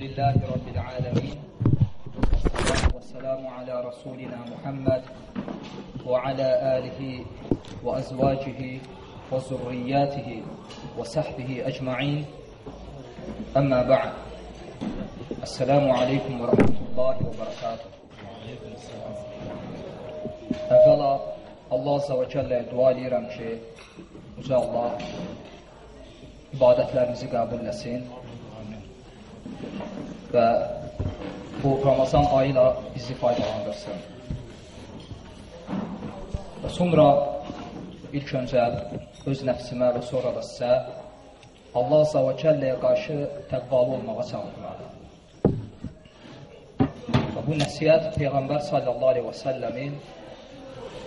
لله رب العالمين. والسلام على رسولنا محمد وعلى آله وأزواجه وذرياته وصحبه أجمعين. أما بعد السلام عليكم ورحمة الله وبركاته. Əvvəla Allah Azza və Kəlləyə dua edirəm ki, Uca Allah ibadətlərimizi qəbul və bu Ramazan ayı ilə bizi faydalandırsın. Və sonra ilk öncə öz nəfsimə və sonra da sizə Allah Azza və Kəlləyə qarşı təqvalı olmağa çağırıram. Və bu nəsiyyət Peyğəmbər sallallahu aleyhi və səlləmin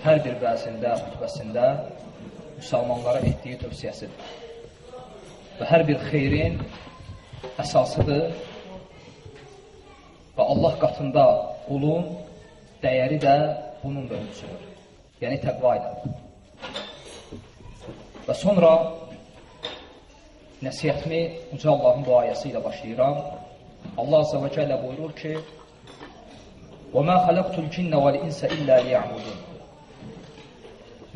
hər bir vəzində, xütbəsində müsəlmanlara etdiyi tövsiyəsidir. Və hər bir xeyrin əsasıdır və Allah qatında qulun dəyəri də bunun da ölçülür. Yəni təqva ilə. Və sonra nəsiyyətimi Uca Allahın bu ayəsi ilə başlayıram. Allah Azze və Cəllə buyurur ki, وَمَا خَلَقْتُ الْجِنَّ وَالْإِنْسَ إِلَّا لِيَعْبُدُونَ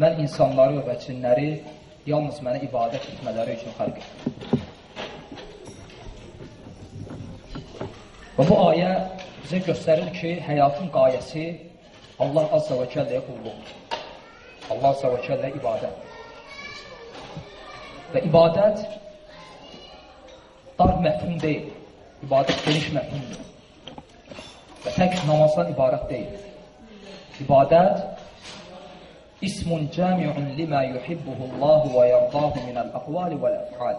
Mən insanları və cinləri yalnız mənə ibadət etmələri üçün xalq etdim. Və bu ayə bizə göstərir ki, həyatın qayəsi Allah Azza və Kəlləyə qulluqdur. Allah Azza və Kəllə ibadət. Və ibadət dar məfhum deyil. İbadət geniş məfhumdur. Və tək namazdan ibarət deyil. İbadət ismun cami'un lima yuhibbuhu Allah və yardahu min al-aqwali wal-af'al.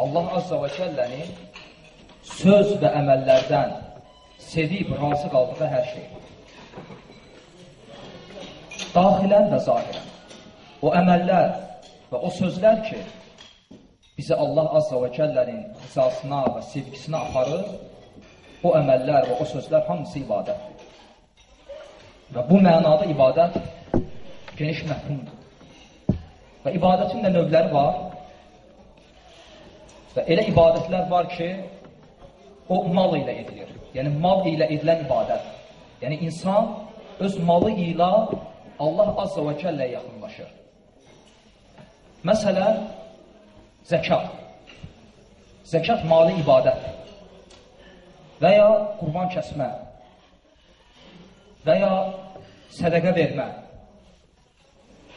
Allah Azza və Cəllənin söz və əməllərdən sevib razı qaldığı hər şey. Daxilən və zahirən. O əməllər və o sözlər ki, bizi Allah Azza və Cəllənin rızasına və sevgisinə aparır, o əməllər və o sözlər hamısı ibadətdir. Və bu mənada ibadət geniş məfhumdur. Və ibadətin də növləri var. Və elə ibadətlər var ki, o mal ilə edilir. Yəni, mal ilə edilən ibadət. Yəni, insan öz malı ilə Allah Azza və Kəlləyə yaxınlaşır. Məsələn, zəkat. Zəkat mali ibadətdir. Və ya qurban kəsmə. Və ya sədəqə vermə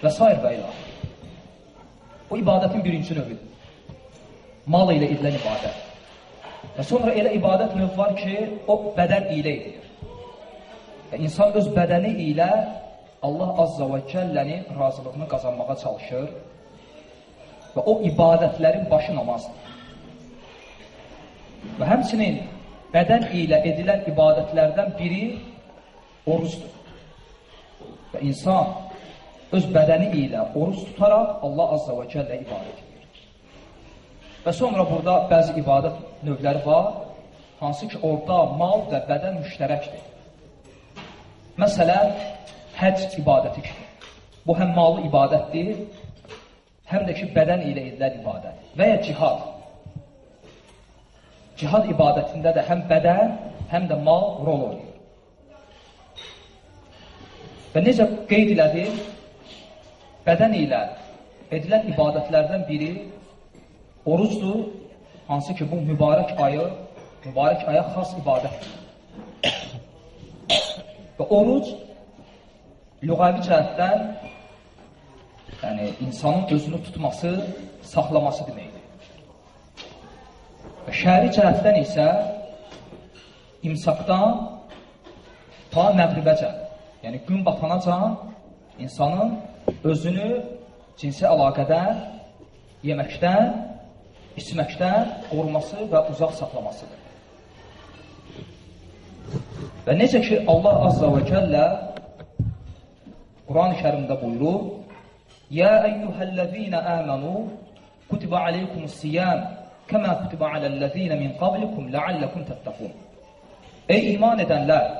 və s. və ilə. Bu ibadətin birinci növüdür. Mal ilə edilən ibadət. Və sonra elə ibadət növ var ki, o bədən ilə edilir. Və insan öz bədəni ilə Allah Azza və Cəllənin razılığını qazanmağa çalışır və o ibadətlərin başı namazdır. Və həmçinin bədən ilə edilən ibadətlərdən biri orucdur. Və insan öz bədəni ilə oruç tutaraq Allah Azza və Cəllə ibadət edir. Və sonra burada bəzi ibadət növləri var, hansı ki, orada mal və bədən müştərəkdir. Məsələn, həc ibadəti kimi. Bu həm malı ibadətdir, həm də ki, bədən ilə edilən ibadət. Və ya cihad. Cihad ibadətində də həm bədən, həm də mal rol oynayır. Və necə qeyd elədi, bədən ilə edilən ibadətlərdən biri orucdur, hansı ki, bu mübarək ayı, mübarək aya xas ibadətdir. Və oruc lüğəvi cəhətdən yəni, insanın özünü tutması, saxlaması deməkdir. Və şəri cəhətdən isə imsaqdan ta məğribəcə, yəni gün batanacan insanın özünü cinsi əlaqədən, yeməkdən, içməkdən qoruması və uzaq saxlamasıdır. Və necə ki, Allah Azza və Cəllə Quran-ı kərimdə buyurur, Yə əyyuhəl-ləzīnə əmənu kutibə aleykumus-siyam kəmə kutibə aləl-ləzīnə min qablikum ləalləkum təttəqun. Ey iman edənlər!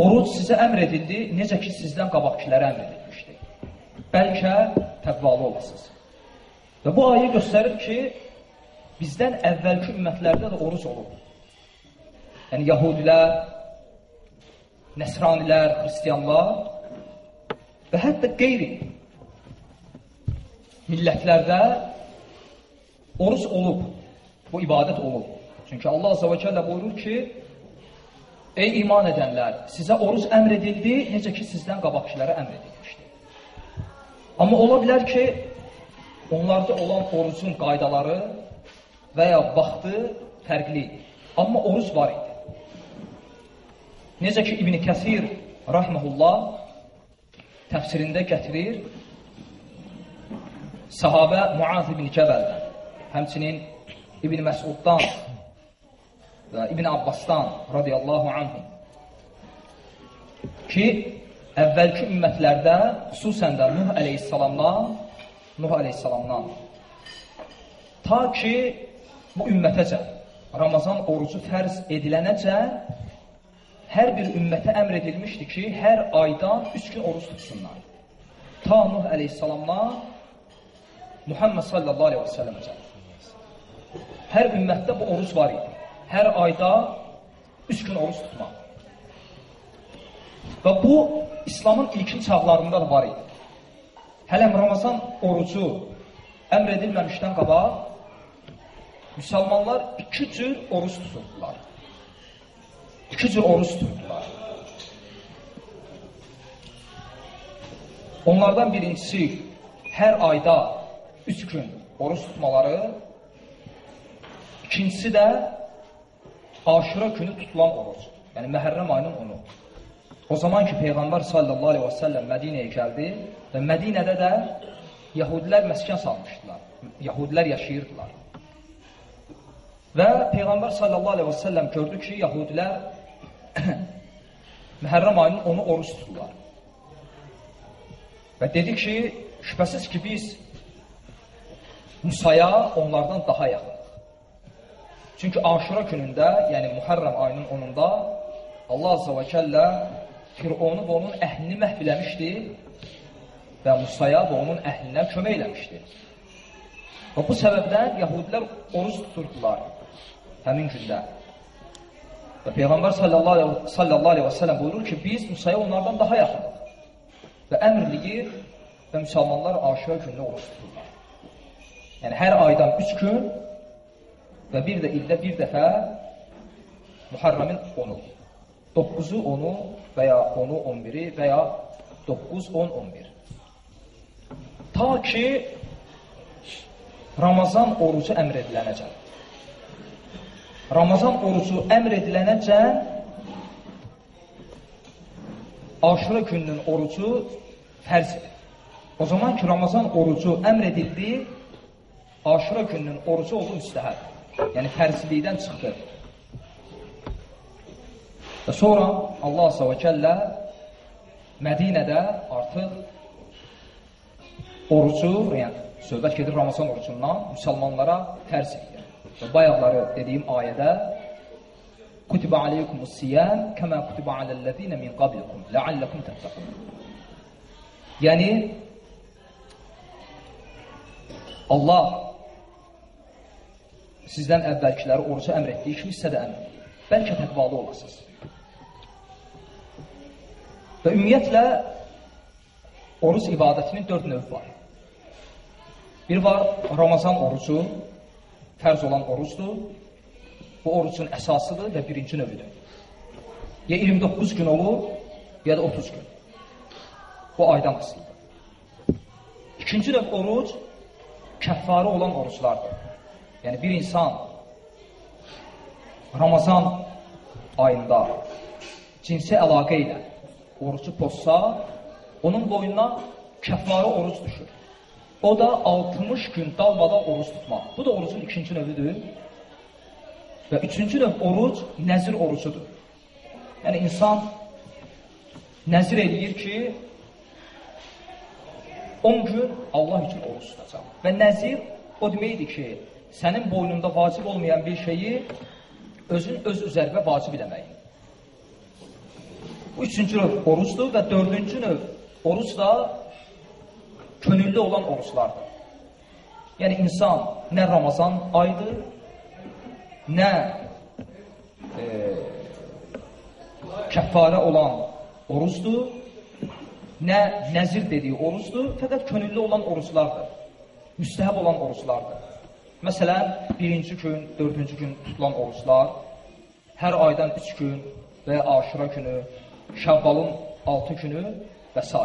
Oruc sizə əmr edildi, necə ki, sizdən qabaqkilərə əmr edilmişdi. Bəlkə təqvalı olasınız. Və bu ayə göstərir ki, bizdən əvvəlki ümmətlərdə də oruc olub. Yəni, yahudilər, nəsranilər, xristiyanlar və hətta qeyri millətlərdə oruc olub, bu ibadət olub. Çünki Allah Azze və Cəllə buyurur ki, Ey iman edənlər, sizə oruc əmr edildi, necə ki, sizdən qabaqçilərə əmr edilmişdi. Amma ola bilər ki, onlarda olan orucun qaydaları və ya vaxtı fərqli idi. Amma oruc var idi. Necə ki, İbn-i Kəsir rahməhullah təfsirində gətirir, sahabə Muaz ibn Cəbəldən, həmçinin İbn Məsuddan və İbn Abbasdan radiyallahu anhum ki, əvvəlki ümmətlərdə, xüsusən də Nuh əleyhissalamdan, Nuh əleyhissalamdan ta ki, bu ümmətəcə Ramazan orucu fərz edilənəcə hər bir ümmətə əmr edilmişdi ki, hər aydan üç gün oruç tutsunlar. Ta Nuh əleyhissalamdan Muhammed sallallahu aleyhi və səlləməcə. Hər ümmətdə bu oruc var idi. Hər ayda üç gün oruç tutmaq. Və bu, İslamın ilkin çağlarında da var idi. Hələm Ramazan orucu əmr edilməmişdən qabaq müsəlmanlar iki cür oruç tuturdular. İki cür oruç tuturdular. Onlardan birincisi hər ayda üç gün oruç tutmaları, ikincisi də aşıra günü tutulan oruc. Yəni Məhərrəm ayının onu. O zaman ki, Peyğəmbər sallallahu aleyhi və səlləm Mədinəyə gəldi və Mədinədə də Yahudilər məskən salmışdılar. Yahudilər yaşayırdılar. Və Peyğəmbər sallallahu aleyhi və səlləm gördü ki, Yahudilər Məhərrəm ayının onu oruç tuturlar. Və dedi ki, şübhəsiz ki, biz Musaya onlardan daha yaxınıq. Çünki aşura günündə, yəni Muharrəm ayının 10-unda Allah Azza və Kəllə Fironu və onun əhlini məhv eləmişdi və Musaya və onun əhlinə kömək eləmişdi. Və bu səbəbdən Yahudilər oruç tuturdular həmin gündə. Və Peyğəmbər sallallahu, aleyhi və sələm buyurur ki, biz Musaya onlardan daha yaxınıq. Və əmr eləyir və müsəlmanlar aşıra gündə oruç tuturlar. Yəni, hər aydan üç gün və bir də ildə bir dəfə Muharramin 10-u. 9-u 10-u və ya 10-u 11-i və ya 9, 10, 11. Ta ki, Ramazan orucu əmr edilənəcək. Ramazan orucu əmr edilənəcə aşırı gününün orucu fərzdir. O zaman ki, Ramazan orucu əmr edildi, aşırı gününün orucu oldu müstəhəb. Yəni, fərzlikdən çıxdı. Və sonra Allah s.ə.v. Mədinədə artıq orucu, yəni söhbət gedir Ramazan orucundan, müsəlmanlara fərz edir. Və bayaqları dediyim ayədə Kutibə aleykumus siyam kəmə kutibə aləl-ləzinə min qablikum ləalləkum təttəqun. Yəni Allah sizdən əvvəlkiləri orucu əmr etdiyi kimi sizə də əmr edir. Bəlkə təqvalı olasınız. Və ümumiyyətlə oruc ibadətinin dörd növ var. Bir var Ramazan orucu, fərz olan orucdur. Bu orucun əsasıdır və birinci növüdür. Ya 29 gün olur, ya da 30 gün. Bu aydan asılıdır. İkinci növ oruc kəffarı olan oruclardır. Yəni bir insan Ramazan ayında cinsi əlaqə ilə orucu pozsa, onun boynuna kəffarı oruc düşür. O da 60 gün dalmadan oruç tutmaq. Bu da orucun ikinci növüdür. Və üçüncü növ oruc nəzir orucudur. Yəni insan nəzir eləyir ki, 10 gün Allah üçün oruç tutacaq. Və nəzir o deməkdir ki, sənin boynunda vacib olmayan bir şeyi özün öz üzərinə vacib eləməyin. Bu üçüncü növ orucdur və dördüncü növ oruc da könüllü olan oruçlardır. Yəni insan nə Ramazan aydır, nə e, kəffarə olan orucdur, nə nəzir dediyi orucdur, fəqət könüllü olan oruclardır. Müstəhəb olan oruclardır. Məsələn, birinci gün, dördüncü gün tutulan oruclar, hər aydan üç gün və ya aşura günü, şəvvalın altı günü və s.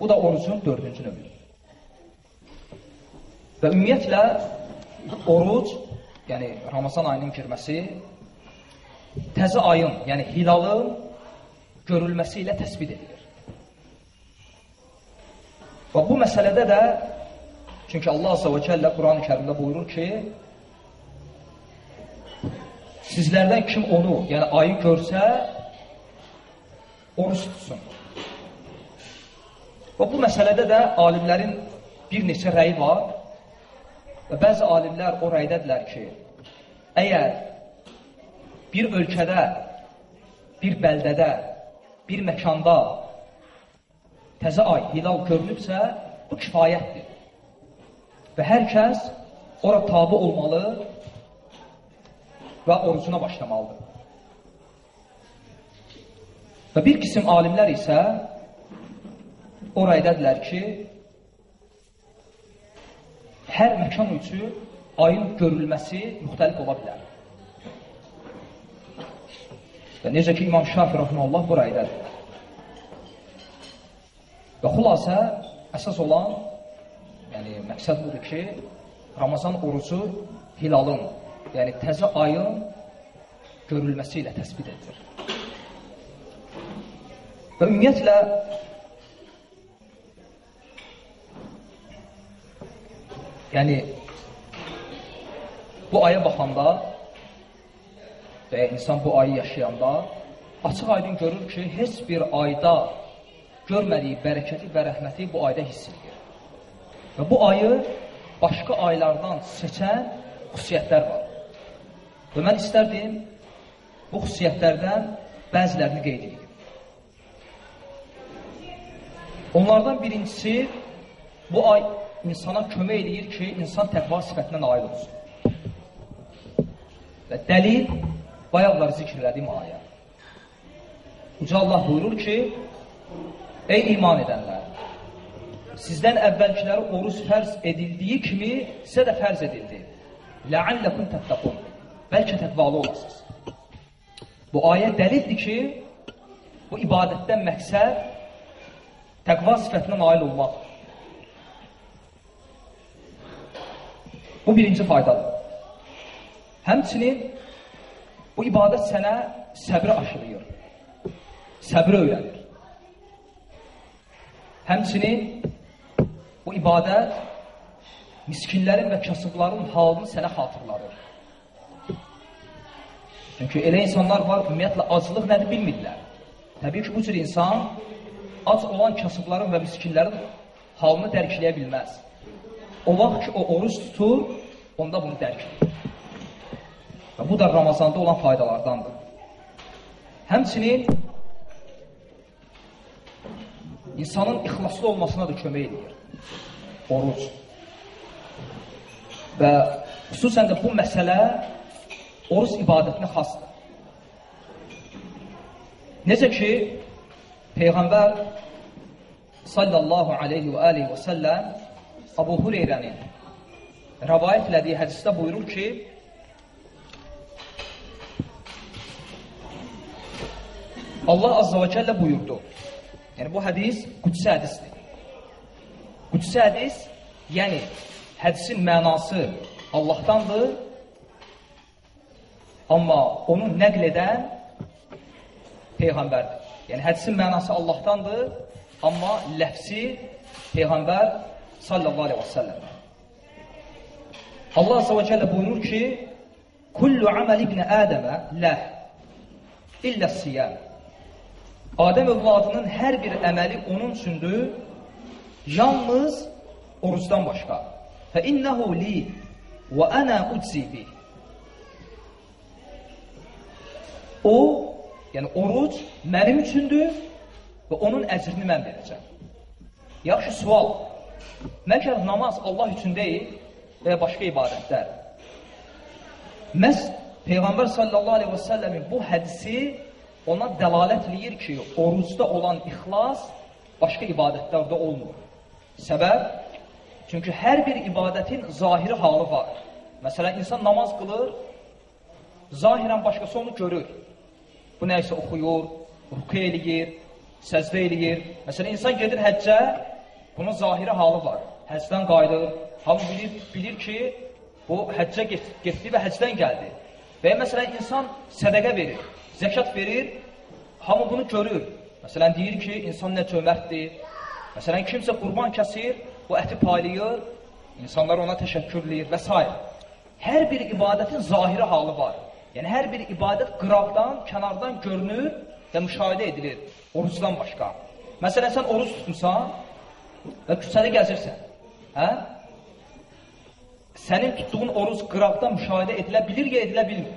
Bu da orucun dördüncü növüdür. Və ümumiyyətlə, oruc, yəni Ramazan ayının girməsi, təzə ayın, yəni hilalın görülməsi ilə təsbit edilir. Və bu məsələdə də, çünki Allah Azə və Cəllə Quran-ı kərimdə buyurur ki, sizlərdən kim onu, yəni ayı görsə, oruç tutsun. Və bu məsələdə də alimlərin bir neçə rəyi var və bəzi alimlər o rəydədirlər ki, əgər bir ölkədə, bir bəldədə, bir məkanda təzə ay, hilal görünübsə, bu kifayətdir. Və hər kəs ora tabi olmalı və orucuna başlamalıdır. Və bir qisim alimlər isə o raydadırlar ki, hər məkan üçün ayın görülməsi müxtəlif ola bilər. Və necə ki, İmam Şafi Rahmanullah bu raydadır. Və xülasə, əsas olan, yəni məqsəd budur ki, Ramazan orucu hilalın, yəni təzə ayın görülməsi ilə təsbit edilir. Və ümumiyyətlə, yəni, bu aya baxanda və insan bu ayı yaşayanda açıq aydın görür ki, heç bir ayda görmədiyi bərəkəti və rəhməti bu ayda hiss edir. Və bu ayı başqa aylardan seçən xüsusiyyətlər var. Və mən istərdim bu xüsusiyyətlərdən bəzilərini qeyd edeyim. Onlardan birincisi, bu ay insana kömək eləyir ki, insan təqva sifətinə nail olsun. Və dəlil, bayaqlar zikr elədiyim ayə. Uca Allah buyurur ki, ey iman edənlər, sizdən əvvəlkiləri oruz fərz edildiyi kimi sizə də fərz edildi. Ləalləkum təttəqun. Bəlkə təqvalı olasınız. Bu ayə dəlildir ki, bu ibadətdən məqsəd təqva sifətinə nail olmaq. Bu birinci faydadır. Həmçinin bu ibadət sənə səbri aşırıyır. Səbri öyrənir. Həmçinin bu ibadət miskinlərin və kasıbların halını sənə xatırladır. Çünki elə insanlar var, ümumiyyətlə acılıq nədir bilmirlər. Təbii ki, bu cür insan ac olan kasıbların və miskinlərin halını dərkləyə bilməz. O vaxt ki, o oruç tutur, onda bunu dərk edir. Və bu da Ramazanda olan faydalardandır. Həmçinin insanın ixlaslı olmasına da kömək edir. Oruc. Və xüsusən də bu məsələ oruc ibadətinə xasdır. Necə ki, Peyğəmbər sallallahu aleyhi və aleyhi və səlləm Abu Hureyrənin rəvayət elədiyi hədisdə buyurur ki, Allah Azza və Cəllə buyurdu. Yəni, bu hədis qüdsi hədisdir. Qüdsi hədis, yəni hədisin mənası Allahdandır, amma onu nəql edən Peyğəmbərdir. Yəni hədisin mənası Allahdandır, amma ləfsi Peyğəmbər sallallahu aleyhi və səlləm. Allah azə və cəllə buyurur ki, Kullu aməl ibn Ədəmə ləh illə siyəm. Adəm övladının hər bir əməli onun üçündür, yalnız orucdan başqa. Fə innəhu li və ənə uczi bih. O Yəni, oruc mənim üçündür və onun əcrini mən verəcəm. Yaxşı sual. Məgər namaz Allah üçün deyil, və ya başqa ibadətlər. Məhz Peyğəmbər sallallahu aleyhi və səlləmin bu hədisi ona dəlalət eləyir ki, orucda olan ixlas başqa ibadətlərdə olmur. Səbəb? Çünki hər bir ibadətin zahiri halı var. Məsələn, insan namaz qılır, zahirən başqası onu görür. Bu nə isə oxuyur, ruku eləyir, səzdə eləyir. Məsələn, insan gedir həccə, bunun zahiri halı var. Həcdən qayıdır, hamı bilir, bilir ki, bu həccə getdi və həcdən gəldi. Və məsələn, insan sədəqə verir, zəkat verir, hamı bunu görür. Məsələn, deyir ki, insan nə cömərtdir. Məsələn, kimsə qurban kəsir, bu əti paylayır, insanlar ona təşəkkür eləyir və s. Hər bir ibadətin zahiri halı var. Yəni, hər bir ibadət qıraqdan, kənardan görünür və müşahidə edilir orucdan başqa. Məsələn, sən oruc tutmuşsan və küçədə gəzirsən. Hə? Sənin tutduğun oruc qıraqdan müşahidə edilə bilir ya edilə bilmir?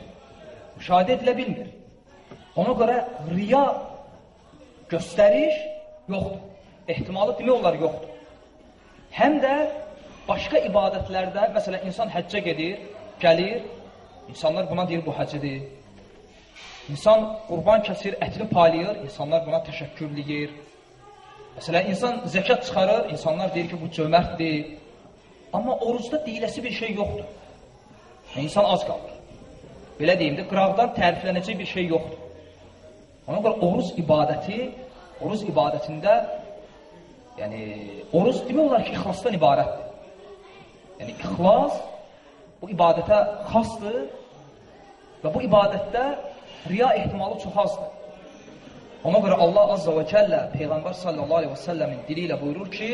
Müşahidə edilə bilmir. Ona görə riya göstəriş yoxdur. Ehtimalı demək olar yoxdur. Həm də başqa ibadətlərdə, məsələn, insan həccə gedir, gəlir, insanlar buna deyir, bu həccidir. İnsan qurban kəsir, ətini paylayır, insanlar buna təşəkkür eləyir. Məsələn, insan zəkat çıxarır, insanlar deyir ki, bu cömərtdir. Amma orucda deyiləsi bir şey yoxdur. Yəni, insan az qalır. Belə deyim də, qıraqdan təriflənəcək bir şey yoxdur. Ona görə oruc ibadəti, oruc ibadətində, yəni, oruc demək olar ki, ixlasdan ibarətdir. Yəni, ixlas bu ibadətə xasdır və bu ibadətdə riya ehtimalı çox azdır. Ona görə Allah Azza və Kəllə Peyğəmbər sallallahu aleyhi və səlləmin dili ilə buyurur ki,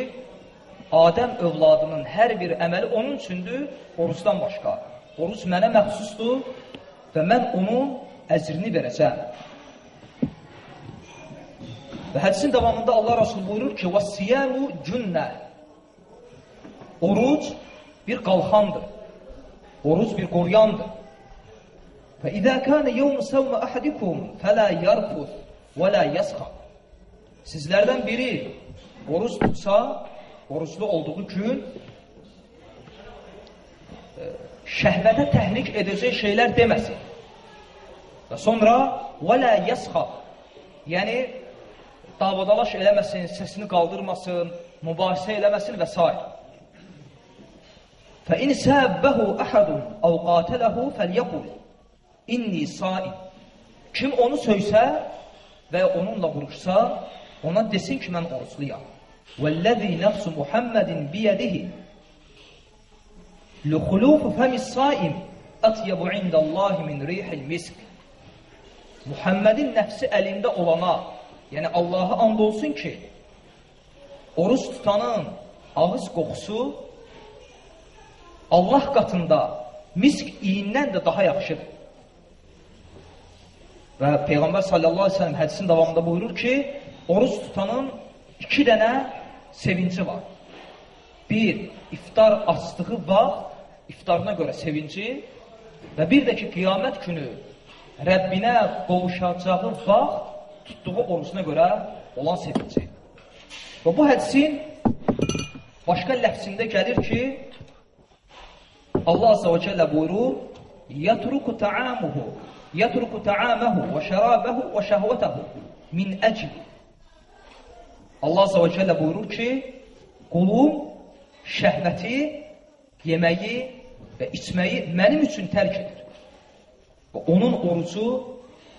Adəm övladının hər bir əməli onun üçündür, orucdan başqa. Oruc mənə məxsusdur və mən onun əcrini verəcəm. Və hədisin davamında Allah Rasul buyurur ki, وَالسِّيَامُ cünnə Oruc bir qalxandır. Oruc bir qoryandır. فإذا كان يوم سوم أحدكم فلا يرفث ولا يسخط. Sizlərdən biri oruç tutsa, oruclu olduğu gün e, şəhvətə təhrik edəcək şeylər deməsin. Və sonra وَلَا يَسْخَطْ Yəni, davadalaş eləməsin, səsini qaldırmasın, mübahisə eləməsin və s. فَإِنْ سَابَّهُ أَحَدٌ أَوْ قَاتَلَهُ فَلْيَقُلْ İnni saim. Kim onu söysə və onunla vuruşsa, ona desin ki, mən orucluyam. وَالَّذِي نَفْسُ مُحَمَّدٍ بِيَدِهِ لُخُلُوفُ فَمِ الصَّائِمِ أَطْيَبُ عِنْدَ اللّٰهِ مِنْ رِيحِ الْمِسْكِ Muhammedin nəfsi əlində olana, yəni Allaha and olsun ki, oruç tutanın ağız qoxusu Allah qatında misk iyindən də daha yaxşıdır. Və Peyğəmbər sallallahu aleyhi ve sellem hədisin davamında buyurur ki, oruç tutanın iki dənə sevinci var. Bir, iftar açdığı vaxt, iftarına görə sevinci və bir də ki, qiyamət günü Rəbbinə qovuşacağı vaxt tutduğu orucuna görə olan sevinci. Və bu hədisin başqa ləfsində gəlir ki, Allah Azze və Cəllə buyurur, Yətruku ta'amuhu yetruku ta'amahu ve şerabehu ve şehvetehu min ecli. Allah Azze ve Celle buyurur ki, qulum şəhvəti, yeməyi və içməyi mənim üçün tərk edir. Və onun orucu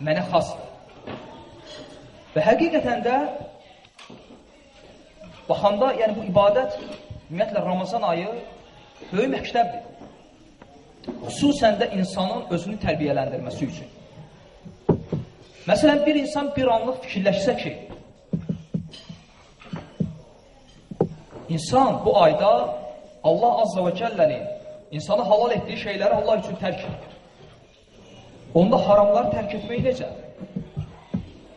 mənə xasdır. Və həqiqətən də baxanda, yəni bu ibadət, ümumiyyətlə Ramazan ayı böyük məktəbdir. Xüsusən də insanın özünü tərbiyələndirməsi üçün. Məsələn, bir insan bir anlıq fikirləşsə ki, insan bu ayda Allah Azza və Cəllənin insana halal etdiyi şeyləri Allah üçün tərk edir. Onda haramlar tərk etmək necə?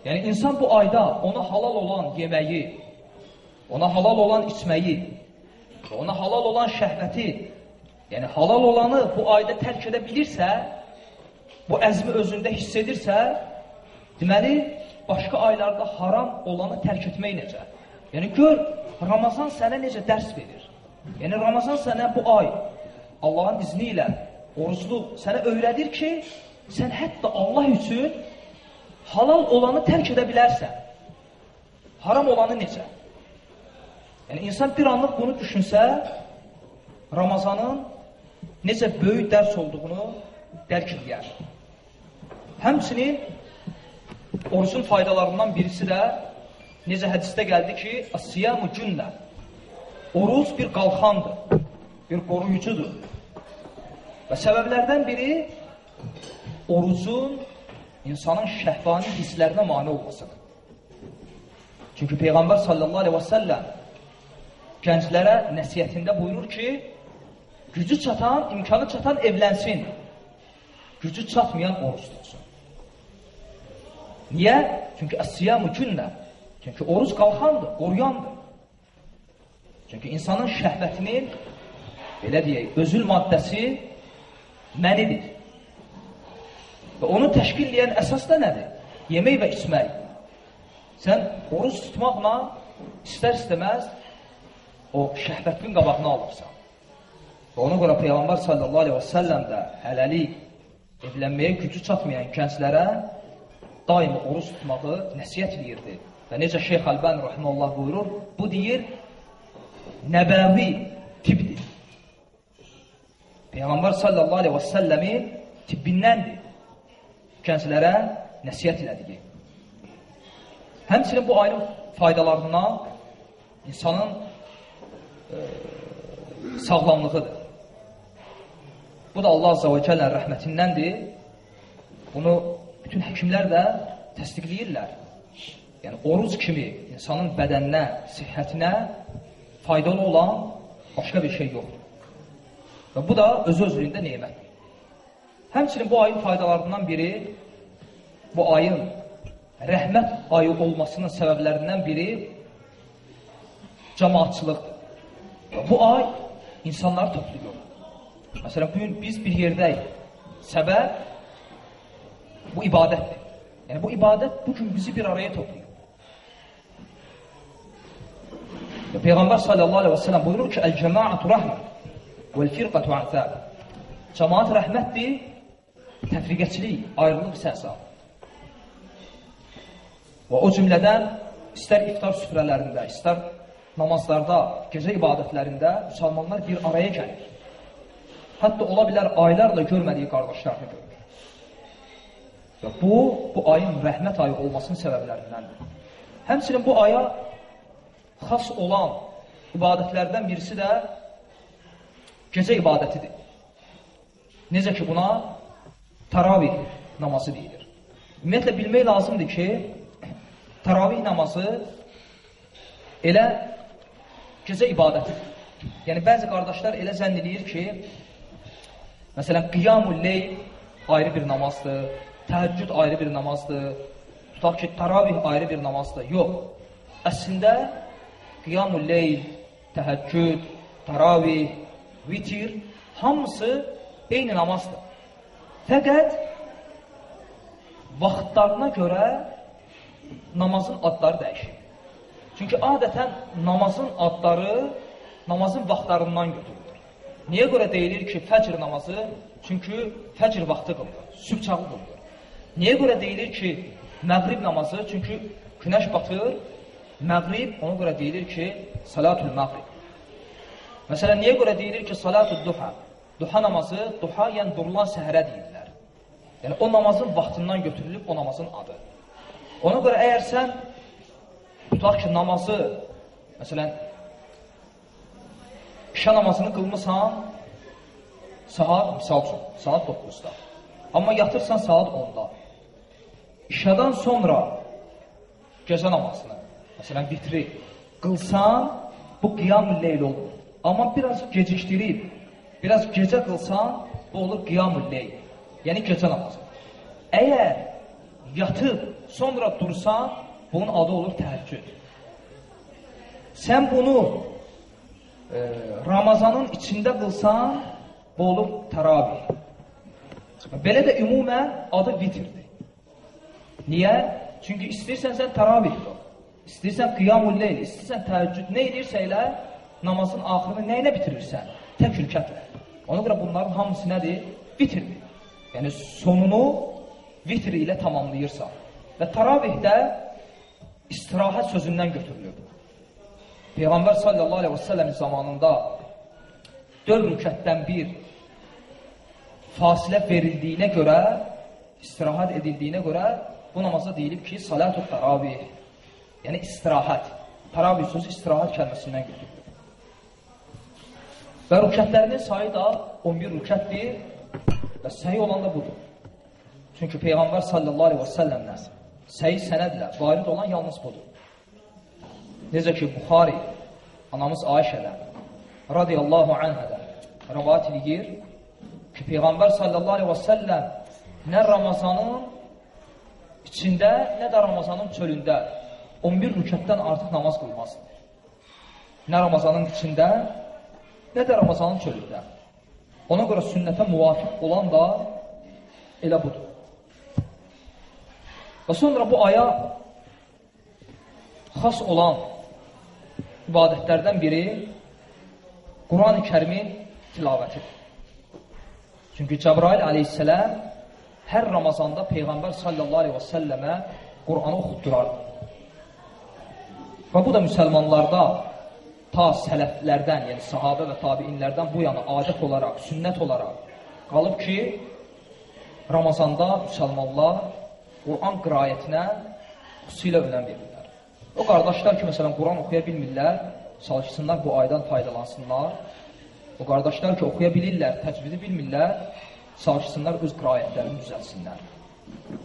Yəni, insan bu ayda ona halal olan yeməyi, ona halal olan içməyi, ona halal olan şəhvəti yəni halal olanı bu ayda tərk edə bilirsə, bu əzmi özündə hiss edirsə, deməli, başqa aylarda haram olanı tərk etmək necə? Yəni, gör, Ramazan sənə necə dərs verir? Yəni, Ramazan sənə bu ay Allahın izni ilə orucluq sənə öyrədir ki, sən hətta Allah üçün halal olanı tərk edə bilərsən. Haram olanı necə? Yəni, insan bir anlıq bunu düşünsə, Ramazanın necə böyük dərs olduğunu dərk edər. Həmçinin orucun faydalarından birisi də necə hədisdə gəldi ki, Asiyamu cünnə. Oruc bir qalxandır, bir qoruyucudur. Və səbəblərdən biri orucun insanın şəhvani hisslərinə mani olmasıdır. Çünki Peyğəmbər sallallahu aleyhi və səlləm gənclərə nəsiyyətində buyurur ki, gücü çatan, imkanı çatan evlənsin. Gücü çatmayan oruç tutsun. Niyə? Çünki əs-siyamu günnə. Çünki oruc qalxandır, qoruyandır. Çünki insanın şəhvətinin, belə deyək, özül maddəsi mənidir. Və onu təşkil edən əsas da nədir? Yemək və içmək. Sən oruç tutmaqla istər-istəməz o şəhvətin qabağını alırsan. Və ona görə Peyğəmbər sallallahu aleyhi və səlləm də hələlik evlənməyə gücü çatmayan gənclərə daima oruç tutmağı nəsiyyət edirdi. Və necə Şeyx Əlbən rəhməllah buyurur, bu deyir, nəbəvi tibdir. Peyğəmbər sallallahu aleyhi və səlləmin tibbindəndir gənclərə nəsiyyət elədiyi. Həmçinin bu ayın faydalarından insanın sağlamlığıdır. Bu da Allah Azza və Cəllə rəhmətindəndir. Bunu bütün həkimlər də təsdiqləyirlər. Yəni, oruc kimi insanın bədəninə, sihhətinə faydalı olan başqa bir şey yoxdur. Və bu da öz-özlüyündə neymətdir. Həmçinin bu ayın faydalarından biri, bu ayın rəhmət ayı olmasının səbəblərindən biri cəmaatçılıqdır. Bu ay insanları toplayır. Məsələn, bugün biz bir yerdəyik. Səbəb bu ibadətdir. Yəni, bu ibadət bugün bizi bir araya toplayır. Peyğəmbər sallallahu aleyhi və sələm buyurur ki, Əl-cəmaatu rəhmət vəl-firqatu azəb. Cəmaat rəhmətdir, təfriqəçilik, ayrılıq isə əzab. Və o cümlədən istər iftar süfrələrində, istər namazlarda, gecə ibadətlərində müsəlmanlar bir araya gəlir. Hətta ola bilər aylarla görmədiyi qardaşlarını görür. Və bu, bu ayın rəhmət ayı olmasının səbəblərindəndir. Həmçinin bu aya xas olan ibadətlərdən birisi də gecə ibadətidir. Necə ki, buna taravih namazı deyilir. Ümumiyyətlə, bilmək lazımdır ki, taravih namazı elə gecə ibadətidir. Yəni, bəzi qardaşlar elə zənn edir ki, məsələn, qiyamul leyl ayrı bir namazdır, təhəccüd ayrı bir namazdır, tutaq ki, taravih ayrı bir namazdır. Yox, əslində qiyamul leyl, təhəccüd, taravih, vitir hamısı eyni namazdır. Fəqət vaxtlarına görə namazın adları dəyişir. Çünki adətən namazın adları namazın vaxtlarından götürülür. Niyə görə deyilir ki, fəcr namazı? Çünki fəcr vaxtı qılınır, sübh çağı qılınır. Niyə görə deyilir ki, məğrib namazı? Çünki günəş batır, məğrib ona görə deyilir ki, salatul məğrib. Məsələn, niyə görə deyilir ki, salatul duha? Duha namazı, duha yəni durulan səhərə deyirlər. Yəni, o namazın vaxtından götürülüb o namazın adı. Ona görə əgər sən tutaq ki, namazı, məsələn, işə namazını qılmısan, saat, misal üçün, saat 9-da. Amma yatırsan saat 10-da. İşədən sonra gecə namazını, məsələn, bitri qılsan, bu qiyam leyl olur. Amma biraz gecikdirib, biraz gecə qılsan, bu olur qiyam-ı leyl. Yəni gecə namazı. Əgər yatıb, sonra dursan, bunun adı olur təhəccüd. Sən bunu e, Ramazanın içində qılsan, bu olur təravih. Belə də ümumən adı vitirdir. Niyə? Çünki istəyirsən sən təravih qıl. İstəyirsən qiyam-ı leyl, istəyirsən təhəccüd, nə edirsə elə namazın axırını nə ilə bitirirsən? Tək ülkətlə. Ona görə bunların hamısı nədir? Vitrdir. Yəni sonunu vitr ilə tamamlayırsan. Və taravihdə istirahət sözündən götürülür. Peyğəmbər sallallahu aleyhi və səlləm zamanında 4 rükətdən bir fasilə verildiyinə görə, istirahət edildiyinə görə bu namaza deyilib ki, salatu taravih. Yəni istirahət. Taravih sözü istirahət kəlməsindən götürülür. Və rükətlərinin sayı da 11 rükətdir və səhi olan da budur. Çünki Peyğəmbər sallallahu aleyhi və səlləmdən səhi sənədlə varid olan yalnız budur. Necə ki, Buxari, anamız Ayşədən, radiyallahu anhədən rəvat edir ki, Peyğəmbər sallallahu aleyhi və səlləm nə Ramazanın içində, nə də Ramazanın çölündə 11 rükətdən artıq namaz qılmazdır. Nə Ramazanın içində, nə də Ramazanın çölündə. Ona görə sünnətə müvafiq olan da elə budur. Və sonra bu aya xas olan ibadətlərdən biri Quran-ı kərimin tilavətidir. Çünki Cəbrail aleyhissələm hər Ramazanda Peyğəmbər sallallahu aleyhi və səlləmə Quranı oxutdurardı. Və bu da müsəlmanlarda ta sələflərdən, yəni sahabə və tabiinlərdən bu yana adət olaraq, sünnət olaraq qalıb ki, Ramazanda müsəlmanlar Quran qirayətinə xüsusilə önəm verirlər. O qardaşlar ki, məsələn, Quran oxuya bilmirlər, çalışsınlar bu aydan faydalansınlar. O qardaşlar ki, oxuya bilirlər, təcvidi bilmirlər, çalışsınlar öz qirayətlərini düzəlsinlər.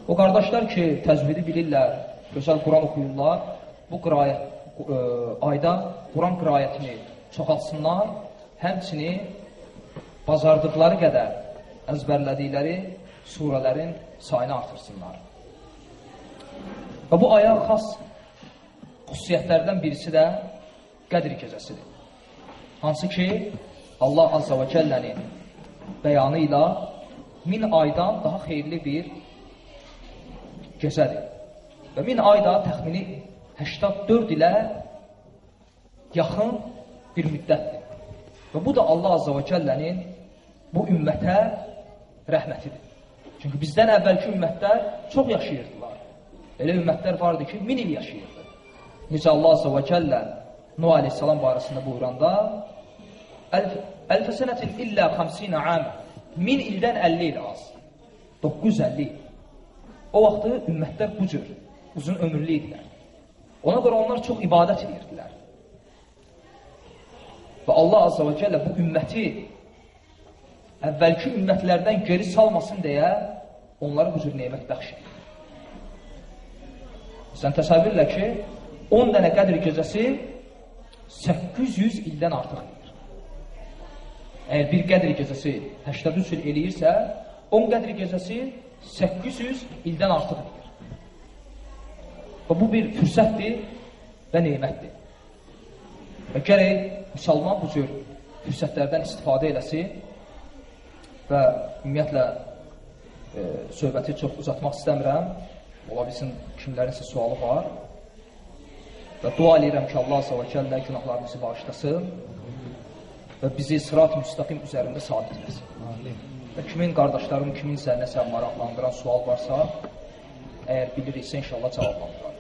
O qardaşlar ki, təcvidi bilirlər, gözəl Quran oxuyurlar, bu qirayət ə, e, ayda Quran qirayətini çoxalsınlar, həmçini bacardıqları qədər əzbərlədikləri surələrin sayını artırsınlar. Və bu aya xas xüsusiyyətlərdən birisi də Qədir gecəsidir. Hansı ki, Allah Azza və Cəllənin bəyanı ilə min aydan daha xeyirli bir gecədir. Və min ayda təxmini 84 ilə yaxın bir müddətdir. Və bu da Allah Azza və Cəllənin bu ümmətə rəhmətidir. Çünki bizdən əvvəlki ümmətlər çox yaşayırdılar. Elə ümmətlər vardı ki, min il yaşayırdı. Necə Allah Azza və Cəllə Nuh aleyhissalam barəsində buyuranda Əlfə sənətin illə 50 am Min ildən 50 il az. 950 il. O vaxtı ümmətlər bu cür uzun ömürlü idilər. Ona görə onlar çox ibadət edirdilər. Və Allah Azza və Cəllə bu ümməti əvvəlki ümmətlərdən geri salmasın deyə onlara bu cür neymət bəxş edir. Sən təsəvvürlə ki, 10 dənə qədr gecəsi 800 ildən artıq edir. Əgər bir qədr gecəsi 83 il eləyirsə, 10 qədr gecəsi 800 ildən artıq edir. Və bu bir fürsətdir və neymətdir. Və gərək müsəlman bu cür fürsətlərdən istifadə eləsin və ümumiyyətlə e, söhbəti çox uzatmaq istəmirəm. Ola bilsin, kimlərinsə sualı var. Və dua edirəm ki, Allah s.ə.v. günahlarımızı bağışlasın və bizi sırat-ı müstəqim üzərində sabit eləsin. Və kimin qardaşlarım, kiminsə nəsə maraqlandıran sual varsa, əgər biliriksə, inşallah cavablandıraq.